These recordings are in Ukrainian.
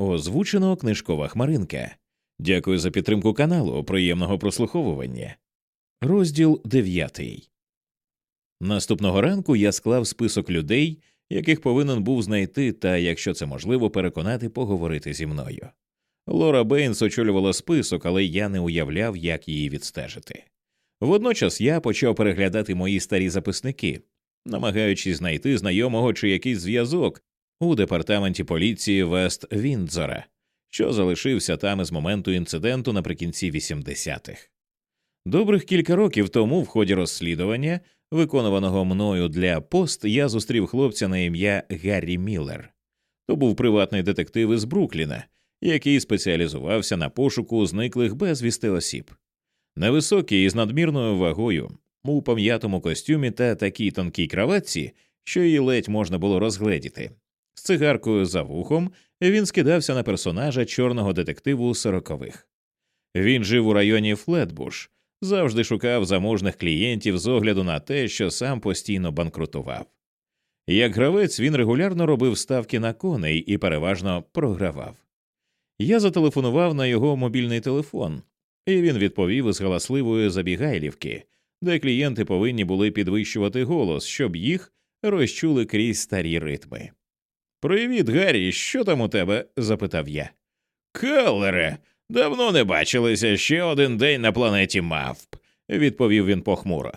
Озвучено книжкова хмаринка. Дякую за підтримку каналу. Приємного прослуховування. Розділ дев'ятий. Наступного ранку я склав список людей, яких повинен був знайти, та, якщо це можливо, переконати поговорити зі мною. Лора Бейнс очолювала список, але я не уявляв, як її відстежити. Водночас я почав переглядати мої старі записники, намагаючись знайти знайомого чи якийсь зв'язок у департаменті поліції Вест Віндзора, що залишився там із моменту інциденту наприкінці 80-х. Добрих кілька років тому, в ході розслідування, виконуваного мною для пост, я зустрів хлопця на ім'я Гаррі Міллер. То був приватний детектив із Брукліна, який спеціалізувався на пошуку зниклих безвісти осіб. Невисокий і з надмірною вагою, у пам'ятому костюмі та такій тонкій краватці, що її ледь можна було розгледіти. З цигаркою за вухом він скидався на персонажа чорного детективу сорокових. Він жив у районі Флетбуш, завжди шукав заможних клієнтів з огляду на те, що сам постійно банкрутував. Як гравець він регулярно робив ставки на коней і переважно програвав. Я зателефонував на його мобільний телефон, і він відповів із галасливої забігайлівки, де клієнти повинні були підвищувати голос, щоб їх розчули крізь старі ритми. Привіт, Гаррі, що там у тебе? запитав я. Келлере, давно не бачилися ще один день на планеті мавп, відповів він похмуро.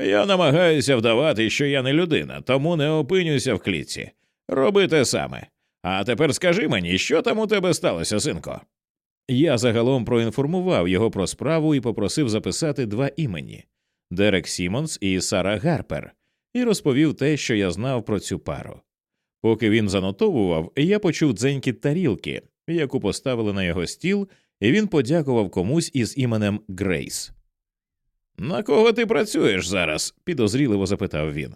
Я намагаюся вдавати, що я не людина, тому не опинюся в клітці. Роби те саме. А тепер скажи мені, що там у тебе сталося, синко? Я загалом проінформував його про справу і попросив записати два імені Дерек Сімонс і Сара Гарпер, і розповів те, що я знав про цю пару. Поки він занотовував, я почув дзенькіт тарілки, яку поставили на його стіл, і він подякував комусь із іменем Грейс. На кого ти працюєш зараз? підозріливо запитав він.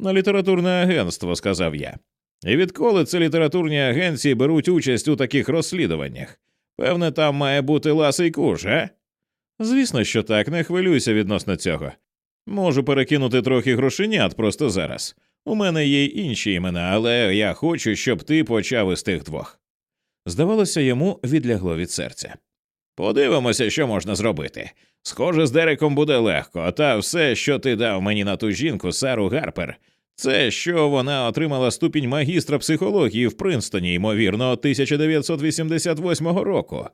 На літературне агентство, сказав я. І відколи це літературні агенції беруть участь у таких розслідуваннях? Певне, там має бути ласий куш, а? Звісно, що так, не хвилюйся відносно цього. Можу перекинути трохи грошенят просто зараз. У мене є інші імена, але я хочу, щоб ти почав із тих двох. Здавалося, йому відлягло від серця. Подивимося, що можна зробити. Схоже, з Дереком буде легко, та все, що ти дав мені на ту жінку, Сару Гарпер, це що вона отримала ступінь магістра психології в Принстоні, ймовірно, 1988 року.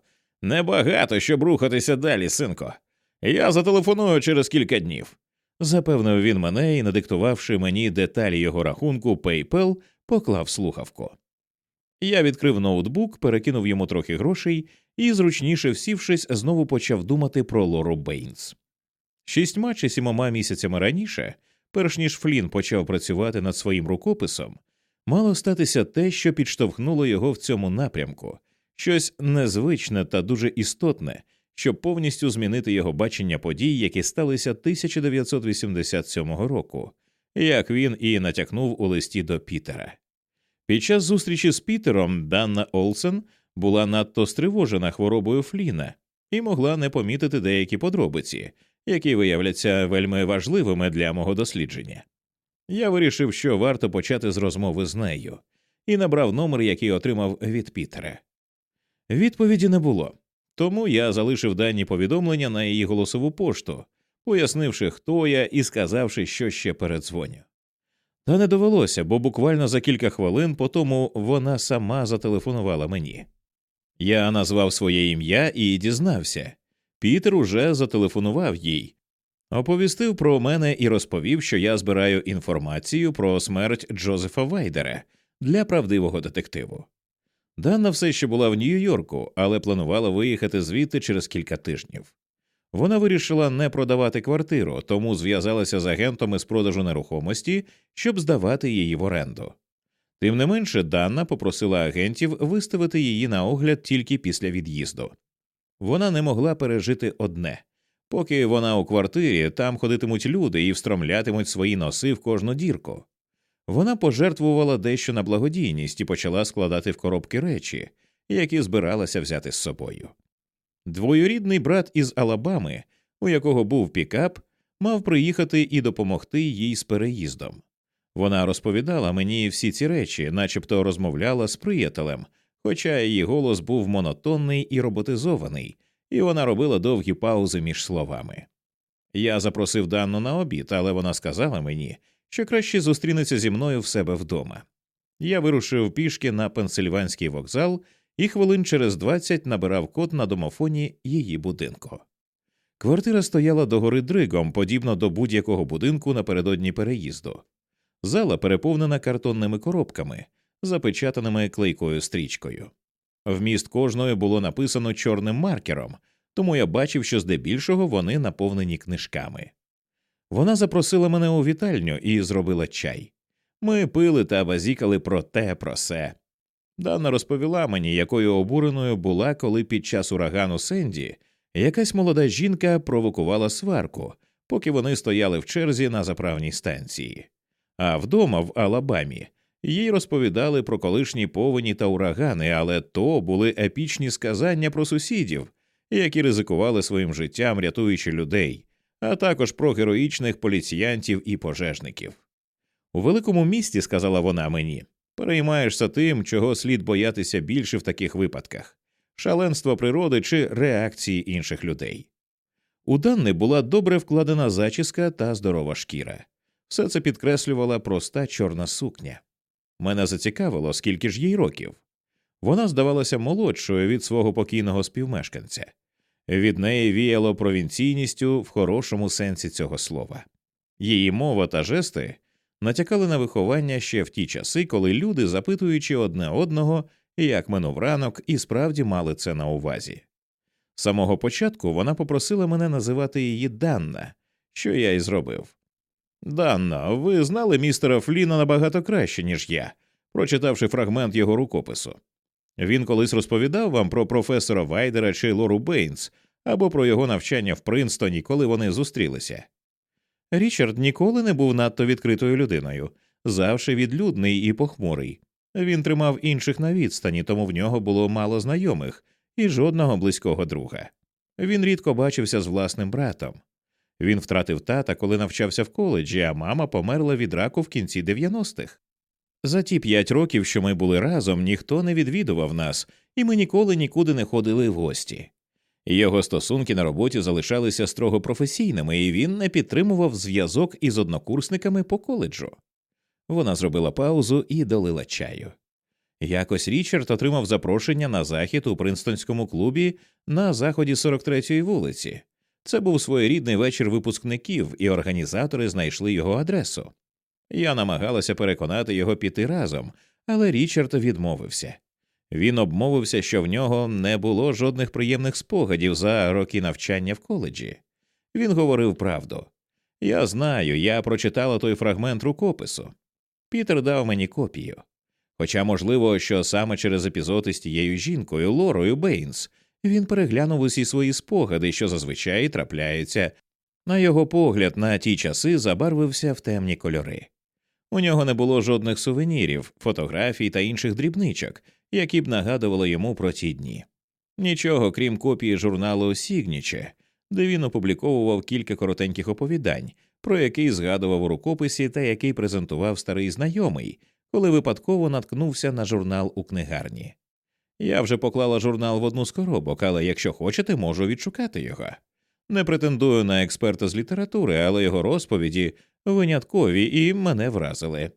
Небагато щоб рухатися далі, синко. Я зателефоную через кілька днів. Запевнив він мене і, надиктувавши мені деталі його рахунку PayPal, поклав слухавку. Я відкрив ноутбук, перекинув йому трохи грошей і, зручніше всівшись, знову почав думати про Лору Бейнс. Шістьма чи сімома місяцями раніше перш ніж Флін почав працювати над своїм рукописом, мало статися те, що підштовхнуло його в цьому напрямку, щось незвичне та дуже істотне, щоб повністю змінити його бачення подій, які сталися 1987 року, як він і натякнув у листі до Пітера. Під час зустрічі з Пітером Данна Олсен була надто стривожена хворобою Фліна і могла не помітити деякі подробиці, які виявляться вельми важливими для мого дослідження. Я вирішив, що варто почати з розмови з нею, і набрав номер, який отримав від Пітера. Відповіді не було, тому я залишив дані повідомлення на її голосову пошту, пояснивши, хто я, і сказавши, що ще передзвоню. Та не довелося, бо буквально за кілька хвилин по тому вона сама зателефонувала мені. Я назвав своє ім'я і дізнався, Пітер уже зателефонував їй, оповістив про мене і розповів, що я збираю інформацію про смерть Джозефа Вайдера для правдивого детективу. Дана все ще була в Нью-Йорку, але планувала виїхати звідти через кілька тижнів. Вона вирішила не продавати квартиру, тому зв'язалася з агентом із продажу нерухомості, щоб здавати її в оренду. Тим не менше, Данна попросила агентів виставити її на огляд тільки після від'їзду. Вона не могла пережити одне поки вона у квартирі, там ходитимуть люди і встромлятимуть свої носи в кожну дірку. Вона пожертвувала дещо на благодійність і почала складати в коробки речі, які збиралася взяти з собою. Двоюрідний брат із Алабами, у якого був пікап, мав приїхати і допомогти їй з переїздом. Вона розповідала мені всі ці речі, начебто розмовляла з приятелем, хоча її голос був монотонний і роботизований, і вона робила довгі паузи між словами. Я запросив Данну на обід, але вона сказала мені, що краще зустрінеться зі мною в себе вдома. Я вирушив пішки на пенсильванський вокзал і хвилин через двадцять набирав код на домофоні її будинку. Квартира стояла догори дригом, подібно до будь-якого будинку напередодні переїзду. Зала переповнена картонними коробками, запечатаними клейкою стрічкою. Вміст кожної було написано чорним маркером, тому я бачив, що здебільшого вони наповнені книжками. Вона запросила мене у вітальню і зробила чай. Ми пили та базікали про те, про се. Дана розповіла мені, якою обуреною була, коли під час урагану Сенді якась молода жінка провокувала сварку, поки вони стояли в черзі на заправній станції. А вдома в Алабамі їй розповідали про колишні повені та урагани, але то були епічні сказання про сусідів, які ризикували своїм життям, рятуючи людей, а також про героїчних поліціянтів і пожежників. У великому місті, сказала вона мені, переймаєшся тим, чого слід боятися більше в таких випадках шаленство природи чи реакції інших людей. У Данни була добре вкладена зачіска та здорова шкіра. Все це підкреслювала проста чорна сукня. Мене зацікавило, скільки ж їй років. Вона здавалася молодшою від свого покійного співмешканця. Від неї віяло провінційністю в хорошому сенсі цього слова. Її мова та жести натякали на виховання ще в ті часи, коли люди, запитуючи одне одного, як минув ранок, і справді мали це на увазі. З самого початку вона попросила мене називати її Данна, що я й зробив. Данна, ви знали містера Фліна набагато краще, ніж я, прочитавши фрагмент його рукопису. Він колись розповідав вам про професора Вайдера чи Лору Бейнс або про його навчання в Принстоні, коли вони зустрілися. Річард ніколи не був надто відкритою людиною, завжди відлюдний і похмурий. Він тримав інших на відстані, тому в нього було мало знайомих і жодного близького друга. Він рідко бачився з власним братом. Він втратив тата, коли навчався в коледжі, а мама померла від раку в кінці 90-х. За ті п'ять років, що ми були разом, ніхто не відвідував нас, і ми ніколи нікуди не ходили в гості. Його стосунки на роботі залишалися строго професійними, і він не підтримував зв'язок із однокурсниками по коледжу. Вона зробила паузу і долила чаю. Якось Річард отримав запрошення на захід у Принстонському клубі на заході 43-ї вулиці. Це був своєрідний вечір випускників, і організатори знайшли його адресу. Я намагалася переконати його піти разом, але Річард відмовився. Він обмовився, що в нього не було жодних приємних спогадів за роки навчання в коледжі. Він говорив правду. Я знаю, я прочитала той фрагмент рукопису. Пітер дав мені копію. Хоча, можливо, що саме через епізод із тією жінкою Лорою Бейнс він переглянув усі свої спогади, що зазвичай трапляються. На його погляд, на ті часи забарвився в темні кольори. У нього не було жодних сувенірів, фотографій та інших дрібничок, які б нагадували йому про ті дні. Нічого крім копії журналу Сігніче, де він опубліковував кілька коротеньких оповідань, про який згадував у рукописі та який презентував старий знайомий, коли випадково наткнувся на журнал у книгарні. Я вже поклала журнал в одну з коробок, але якщо хочете, можу відшукати його. Не претендую на експерта з літератури, але його розповіді виняткові і мене вразили.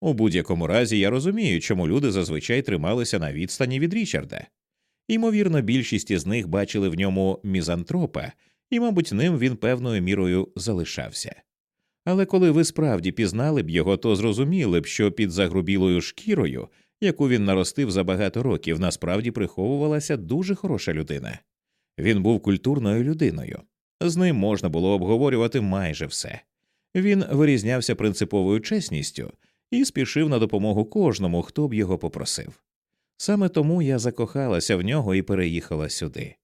У будь-якому разі я розумію, чому люди зазвичай трималися на відстані від Річарда. Ймовірно, більшість із них бачили в ньому мізантропа, і, мабуть, ним він певною мірою залишався. Але коли ви справді пізнали б його, то зрозуміли б, що під загрубілою шкірою, яку він наростив за багато років, насправді приховувалася дуже хороша людина. Він був культурною людиною, з ним можна було обговорювати майже все. Він вирізнявся принциповою чесністю і спішив на допомогу кожному, хто б його попросив. Саме тому я закохалася в нього і переїхала сюди.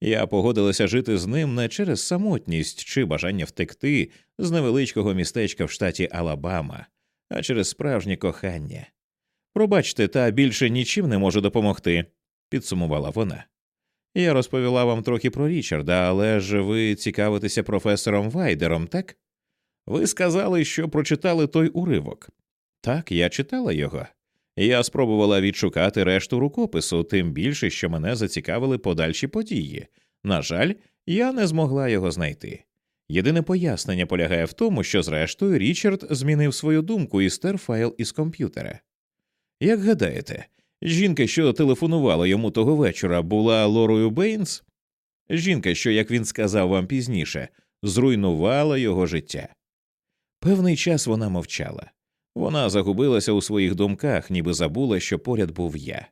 Я погодилася жити з ним не через самотність чи бажання втекти з невеличкого містечка в штаті Алабама, а через справжнє кохання. Пробачте, та більше нічим не можу допомогти, підсумувала вона. Я розповіла вам трохи про Річарда, але ж ви цікавитеся професором Вайдером, так? Ви сказали, що прочитали той уривок. Так, я читала його. Я спробувала відшукати решту рукопису, тим більше, що мене зацікавили подальші події. На жаль, я не змогла його знайти. Єдине пояснення полягає в тому, що, зрештою, Річард змінив свою думку і стер файл із комп'ютера. Як гадаєте, жінка, що телефонувала йому того вечора, була Лорою Бейнс? Жінка, що, як він сказав вам пізніше, зруйнувала його життя. Певний час вона мовчала. Вона загубилася у своїх думках, ніби забула, що поряд був я.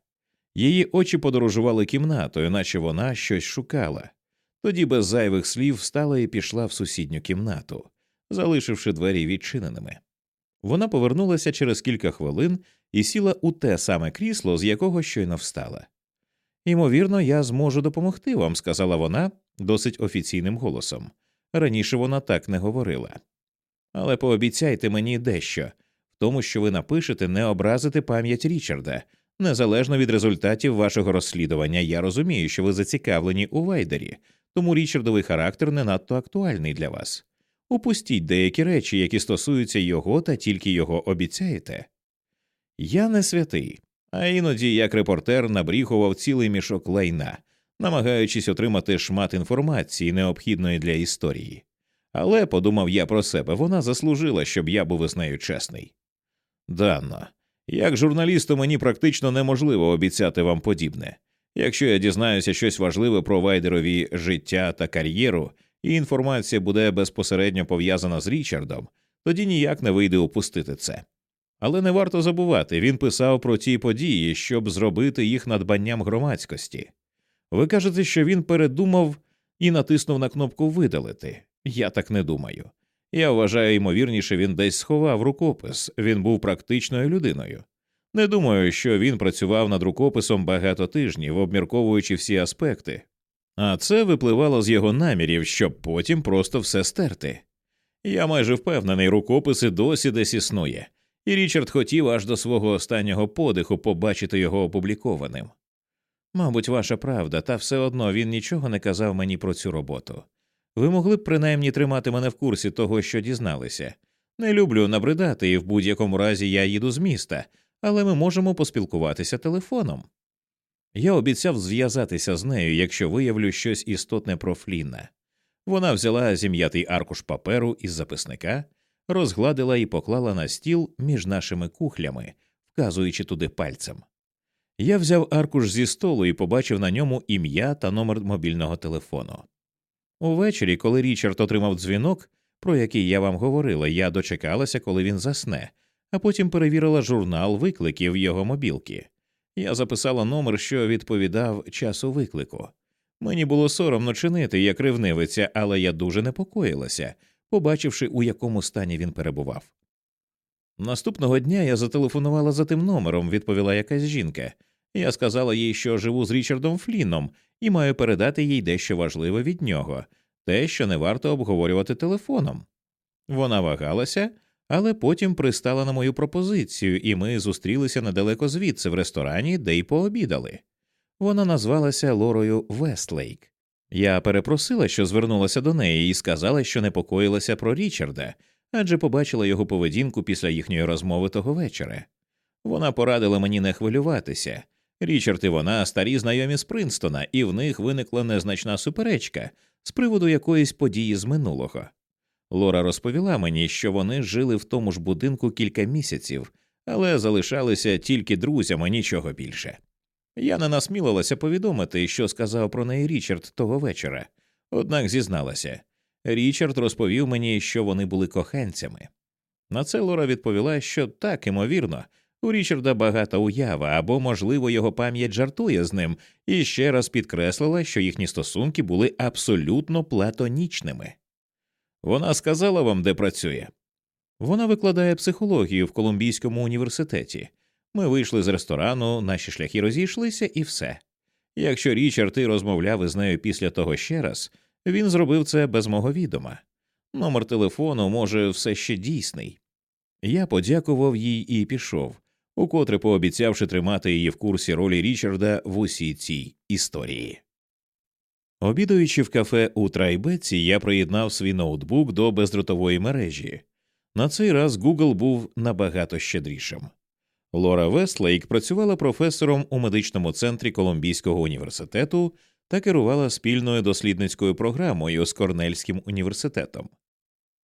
Її очі подорожували кімнатою, наче вона щось шукала. Тоді без зайвих слів встала і пішла в сусідню кімнату, залишивши двері відчиненими. Вона повернулася через кілька хвилин і сіла у те саме крісло, з якого щойно встала. Ймовірно, я зможу допомогти вам, сказала вона досить офіційним голосом. Раніше вона так не говорила. Але пообіцяйте мені дещо в тому, що ви напишете, не образити пам'ять Річарда. Незалежно від результатів вашого розслідування, я розумію, що ви зацікавлені у Вайдері, тому Річардовий характер не надто актуальний для вас. Упустіть деякі речі, які стосуються його та тільки його обіцяєте. Я не святий, а іноді, як репортер, набріхував цілий мішок лайна, намагаючись отримати шмат інформації, необхідної для історії. Але, подумав я про себе, вона заслужила, щоб я був із нею чесний. Данно, як журналісту мені практично неможливо обіцяти вам подібне. Якщо я дізнаюся щось важливе про вайдерові життя та кар'єру, і інформація буде безпосередньо пов'язана з Річардом, тоді ніяк не вийде упустити це. Але не варто забувати, він писав про ті події, щоб зробити їх надбанням громадськості. Ви кажете, що він передумав і натиснув на кнопку видалити. Я так не думаю. Я вважаю, ймовірніше, він десь сховав рукопис, він був практичною людиною. Не думаю, що він працював над рукописом багато тижнів, обмірковуючи всі аспекти, а це випливало з його намірів, щоб потім просто все стерти. Я майже впевнений, рукопис і досі десь існує, і Річард хотів аж до свого останнього подиху побачити його опублікованим. Мабуть, ваша правда, та все одно він нічого не казав мені про цю роботу. Ви могли б принаймні тримати мене в курсі того, що дізналися. Не люблю набридати, і в будь-якому разі я їду з міста, але ми можемо поспілкуватися телефоном. Я обіцяв зв'язатися з нею, якщо виявлю щось істотне про Фліна. Вона взяла зім'ятий аркуш паперу із записника, розгладила і поклала на стіл між нашими кухлями, вказуючи туди пальцем. Я взяв аркуш зі столу і побачив на ньому ім'я та номер мобільного телефону. Увечері, коли Річард отримав дзвінок, про який я вам говорила, я дочекалася, коли він засне, а потім перевірила журнал викликів його мобілки. Я записала номер, що відповідав часу виклику. Мені було соромно чинити як ревнивиця, але я дуже непокоїлася, побачивши, у якому стані він перебував. Наступного дня я зателефонувала за тим номером, відповіла якась жінка. Я сказала їй, що живу з Річардом Фліном і маю передати їй дещо важливе від нього, те, що не варто обговорювати телефоном. Вона вагалася, але потім пристала на мою пропозицію, і ми зустрілися недалеко звідси в ресторані, де й пообідали. Вона назвалася Лорою Вестлейк. Я перепросила, що звернулася до неї, і сказала, що непокоїлася про Річарда, адже побачила його поведінку після їхньої розмови того вечора. Вона порадила мені не хвилюватися. Річард і вона старі знайомі з Принстона, і в них виникла незначна суперечка з приводу якоїсь події з минулого. Лора розповіла мені, що вони жили в тому ж будинку кілька місяців, але залишалися тільки друзями, нічого більше. Я не насмілилася повідомити, що сказав про неї Річард того вечора, однак зізналася. Річард розповів мені, що вони були коханцями. На це Лора відповіла, що так, імовірно, у Річарда багата уява або, можливо, його пам'ять жартує з ним, і ще раз підкреслила, що їхні стосунки були абсолютно платонічними. Вона сказала вам, де працює. Вона викладає психологію в Колумбійському університеті. Ми вийшли з ресторану, наші шляхи розійшлися, і все. Якщо Річард і розмовляв із нею після того ще раз, він зробив це без мого відома. Номер телефону, може, все ще дійсний. Я подякував їй і пішов, укотре пообіцявши тримати її в курсі ролі Річарда в усій цій історії. Обідаючи в кафе у Трайбеці, я приєднав свій ноутбук до бездротової мережі. На цей раз Google був набагато щедрішим. Лора Вестлейк працювала професором у медичному центрі Колумбійського університету та керувала спільною дослідницькою програмою з Корнельським університетом.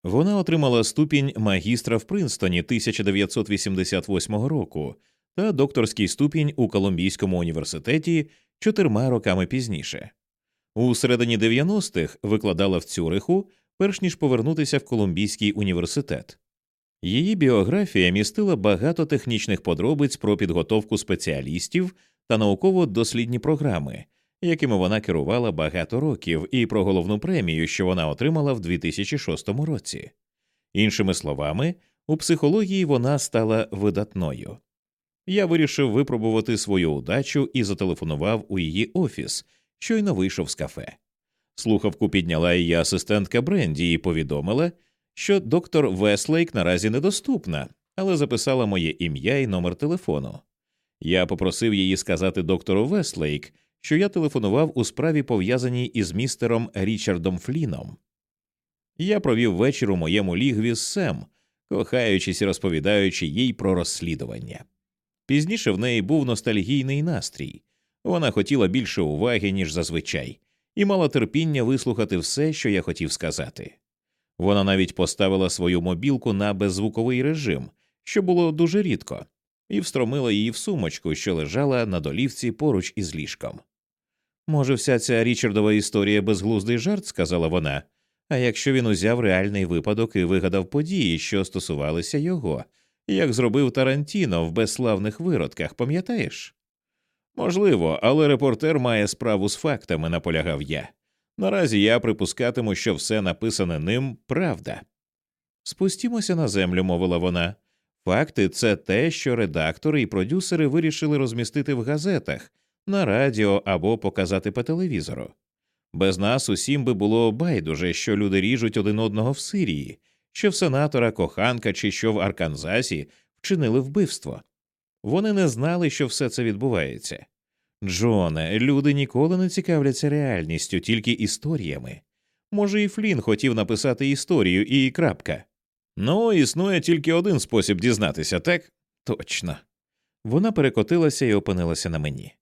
Вона отримала ступінь магістра в Принстоні 1988 року та докторський ступінь у Колумбійському університеті чотирма роками пізніше. У середині 90-х викладала в Цюриху, перш ніж повернутися в Колумбійський університет. Її біографія містила багато технічних подробиць про підготовку спеціалістів та науково-дослідні програми, якими вона керувала багато років, і про головну премію, що вона отримала в 2006 році. Іншими словами, у психології вона стала видатною. Я вирішив випробувати свою удачу і зателефонував у її офіс, щойно вийшов з кафе. Слухавку підняла її асистентка Бренді і повідомила, що доктор Веслейк наразі недоступна, але записала моє ім'я і номер телефону. Я попросив її сказати доктору Веслейк, що я телефонував у справі, пов'язаній із містером Річардом Фліном. Я провів вечір у моєму лігві з Сем, кохаючись і розповідаючи їй про розслідування. Пізніше в неї був ностальгійний настрій вона хотіла більше уваги, ніж зазвичай, і мала терпіння вислухати все, що я хотів сказати. Вона навіть поставила свою мобілку на беззвуковий режим, що було дуже рідко, і встромила її в сумочку, що лежала на долівці поруч із ліжком. Може, вся ця Річардова історія безглуздий жарт, сказала вона. А якщо він узяв реальний випадок і вигадав події, що стосувалися його, як зробив Тарантіно в безславних виродках, пам'ятаєш? Можливо, але репортер має справу з фактами, наполягав я. Наразі я припускатиму, що все написане ним правда. Спустімося на землю, мовила вона. Факти це те, що редактори і продюсери вирішили розмістити в газетах, на радіо або показати по телевізору. Без нас усім би було байдуже, що люди ріжуть один одного в Сирії, що в сенатора коханка чи що в Арканзасі вчинили вбивство. Вони не знали, що все це відбувається. Джоне, люди ніколи не цікавляться реальністю, тільки історіями. Може, і Флін хотів написати історію і крапка. Ну, існує тільки один спосіб дізнатися, так? Точно. Вона перекотилася і опинилася на мені.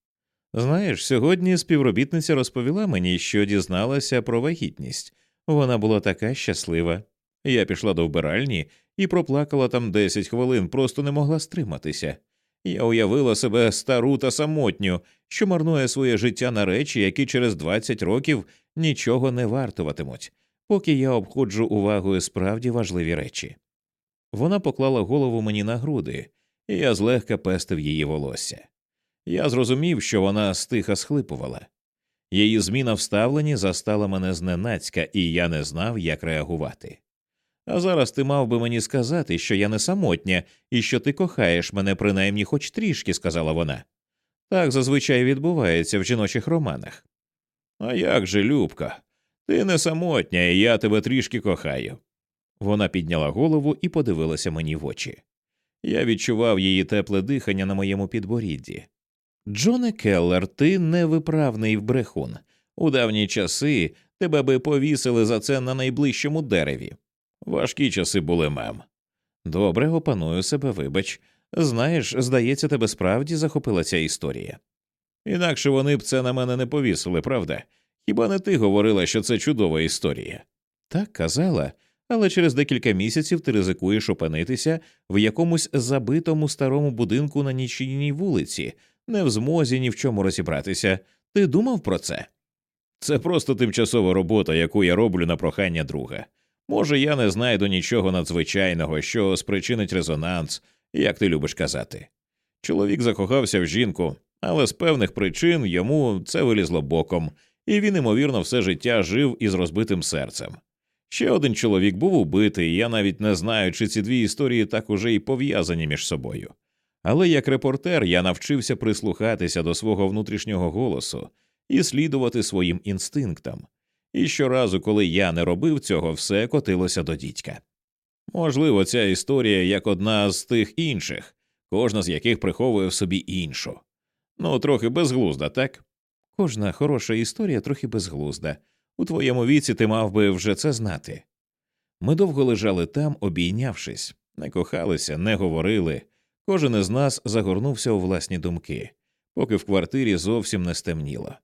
Знаєш, сьогодні співробітниця розповіла мені, що дізналася про вагітність. Вона була така щаслива. Я пішла до вбиральні і проплакала там десять хвилин, просто не могла стриматися. Я уявила себе стару та самотню, що марнує своє життя на речі, які через двадцять років нічого не вартуватимуть, поки я обходжу увагою справді важливі речі. Вона поклала голову мені на груди, і я злегка пестив її волосся. Я зрозумів, що вона стиха схлипувала. Її зміна в ставленні застала мене зненацька, і я не знав, як реагувати. А зараз ти мав би мені сказати, що я не самотня і що ти кохаєш мене принаймні хоч трішки, сказала вона. Так зазвичай відбувається в жіночих романах. А як же, Любка? Ти не самотня, і я тебе трішки кохаю. Вона підняла голову і подивилася мені в очі. Я відчував її тепле дихання на моєму підборідді. Джоне Келлер, ти невиправний брехун. У давні часи тебе би повісили за це на найближчому дереві. Важкі часи були мем. Добре, опаную себе, вибач. Знаєш, здається, тебе справді захопила ця історія. Інакше вони б це на мене не повісили, правда? Хіба не ти говорила, що це чудова історія? Так казала, але через декілька місяців ти ризикуєш опинитися в якомусь забитому старому будинку на нічийній вулиці, не в змозі ні в чому розібратися. Ти думав про це? Це просто тимчасова робота, яку я роблю на прохання друга. Може, я не знайду нічого надзвичайного, що спричинить резонанс, як ти любиш казати. Чоловік закохався в жінку, але з певних причин йому це вилізло боком, і він, ймовірно, все життя жив із розбитим серцем. Ще один чоловік був убитий, я навіть не знаю, чи ці дві історії так уже і пов'язані між собою. Але як репортер я навчився прислухатися до свого внутрішнього голосу і слідувати своїм інстинктам, і щоразу, коли я не робив цього, все котилося до дідька. Можливо, ця історія як одна з тих інших, кожна з яких приховує в собі іншу. Ну, трохи безглузда, так? Кожна хороша історія трохи безглузда. У твоєму віці ти мав би вже це знати. Ми довго лежали там, обійнявшись, не кохалися, не говорили, Кожен із нас загорнувся у власні думки, поки в квартирі зовсім не стемніло.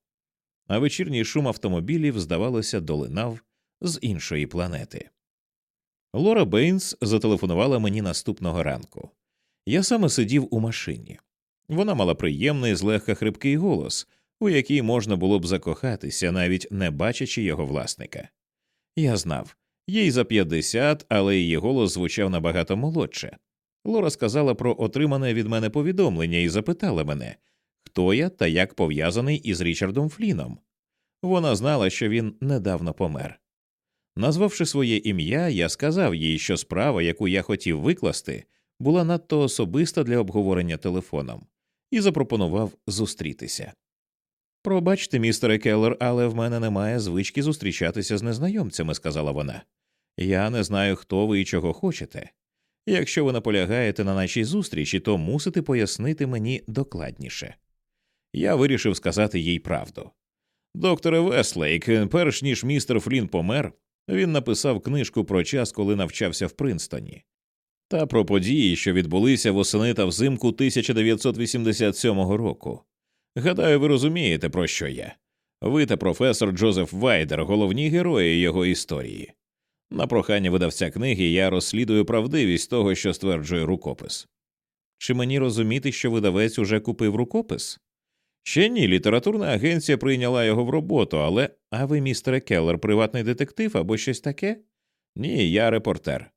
А вечірній шум автомобілів, здавалося, долинав з іншої планети. Лора Бейнс зателефонувала мені наступного ранку. Я саме сидів у машині. Вона мала приємний, злегка хрипкий голос, у який можна було б закохатися, навіть не бачачи його власника. Я знав, їй за 50, але її голос звучав набагато молодше. Лора сказала про отримане від мене повідомлення і запитала мене, хто я та як пов'язаний із Річардом Фліном. Вона знала, що він недавно помер. Назвавши своє ім'я, я сказав їй, що справа, яку я хотів викласти, була надто особиста для обговорення телефоном, і запропонував зустрітися. Пробачте, містере Келлер, але в мене немає звички зустрічатися з незнайомцями, сказала вона. Я не знаю, хто ви і чого хочете. Якщо ви наполягаєте на нашій зустрічі, то мусите пояснити мені докладніше. Я вирішив сказати їй правду. Докторе Веслейк, перш ніж містер Флін помер, він написав книжку про час, коли навчався в Принстоні, та про події, що відбулися восени та взимку 1987 року. Гадаю, ви розумієте, про що я. Ви та професор Джозеф Вайдер, головні герої його історії. На прохання видавця книги я розслідую правдивість того, що стверджує рукопис. Чи мені розуміти, що видавець уже купив рукопис? Ще ні, літературна агенція прийняла його в роботу, але а ви, містере Келлер, приватний детектив або щось таке? Ні, я репортер.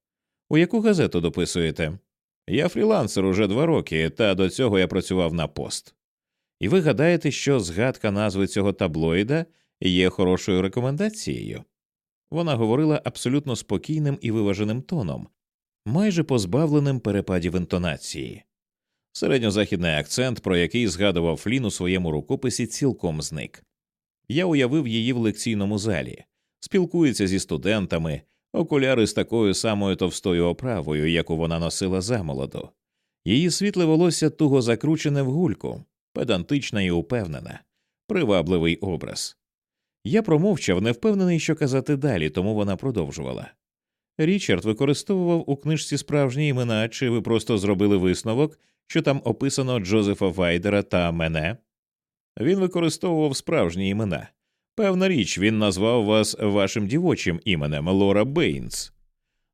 У яку газету дописуєте? Я фрілансер уже два роки, та до цього я працював на пост. І ви гадаєте, що згадка назви цього таблоїда є хорошою рекомендацією? Вона говорила абсолютно спокійним і виваженим тоном, майже позбавленим перепадів інтонації. Середньозахідний акцент, про який згадував Флін у своєму рукописі, цілком зник. Я уявив її в лекційному залі, спілкується зі студентами, окуляри з такою самою товстою оправою, яку вона носила замолоду. Її світле волосся туго закручене в гульку, педантична і упевнена, привабливий образ. Я промовчав, не впевнений, що казати далі, тому вона продовжувала. Річард використовував у книжці справжні імена, чи ви просто зробили висновок, що там описано Джозефа Вайдера та мене? Він використовував справжні імена. Певна річ, він назвав вас вашим дівочим іменем Лора Бейнс.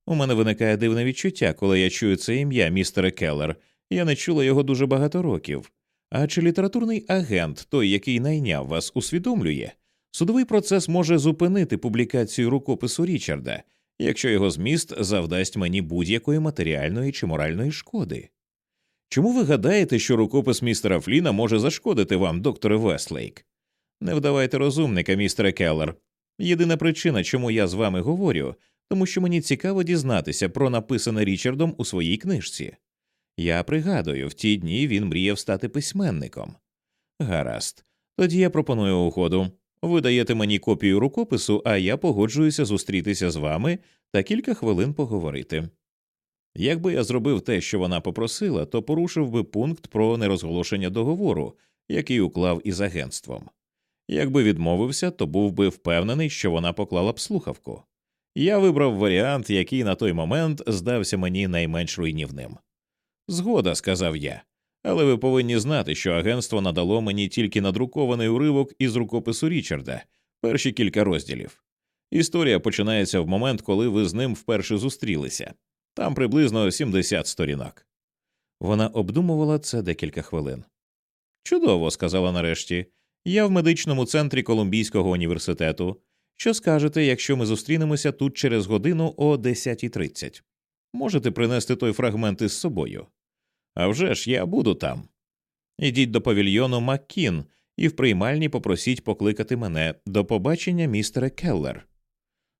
У мене виникає дивне відчуття, коли я чую це ім'я, містере Келлер. Я не чула його дуже багато років. А чи літературний агент, той, який найняв вас, усвідомлює? Судовий процес може зупинити публікацію рукопису Річарда, якщо його зміст завдасть мені будь-якої матеріальної чи моральної шкоди. Чому ви гадаєте, що рукопис містера Фліна може зашкодити вам, докторе Вестлейк? Не вдавайте розумника, містере Келлер. Єдина причина, чому я з вами говорю, тому що мені цікаво дізнатися про написане Річардом у своїй книжці. Я пригадую, в ті дні він мріяв стати письменником. Гаразд, тоді я пропоную угоду. Ви даєте мені копію рукопису, а я погоджуюся зустрітися з вами та кілька хвилин поговорити. Якби я зробив те, що вона попросила, то порушив би пункт про нерозголошення договору, який уклав із агентством. Якби відмовився, то був би впевнений, що вона поклала б слухавку. Я вибрав варіант, який на той момент здався мені найменш руйнівним. Згода, сказав я, але ви повинні знати, що агентство надало мені тільки надрукований уривок із рукопису Річарда, перші кілька розділів. Історія починається в момент, коли ви з ним вперше зустрілися там приблизно 70 сторінок. Вона обдумувала це декілька хвилин. Чудово, сказала нарешті. Я в медичному центрі Колумбійського університету. Що скажете, якщо ми зустрінемося тут через годину о 10.30? Можете принести той фрагмент із собою? «А вже ж, я буду там. Ідіть до павільйону Маккін і в приймальні попросіть покликати мене до побачення містере Келлер.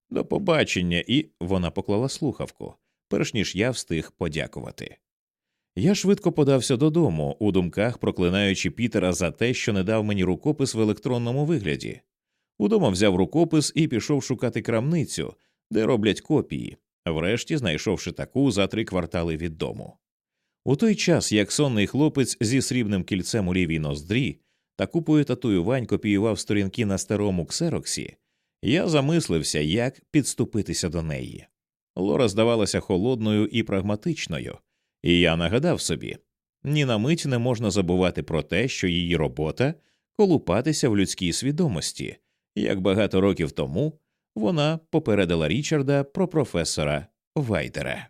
До побачення, і вона поклала слухавку, перш ніж я встиг подякувати. Я швидко подався додому, у думках проклинаючи Пітера за те, що не дав мені рукопис в електронному вигляді. Удома взяв рукопис і пішов шукати крамницю, де роблять копії, врешті знайшовши таку за три квартали від дому. У той час, як сонний хлопець зі срібним кільцем у лівій ноздрі та купою татуювань копіював сторінки на старому ксероксі, я замислився, як підступитися до неї. Лора здавалася холодною і прагматичною, і я нагадав собі Ні на мить не можна забувати про те, що її робота колупатися в людській свідомості, як багато років тому вона попередила Річарда про професора Вайтера.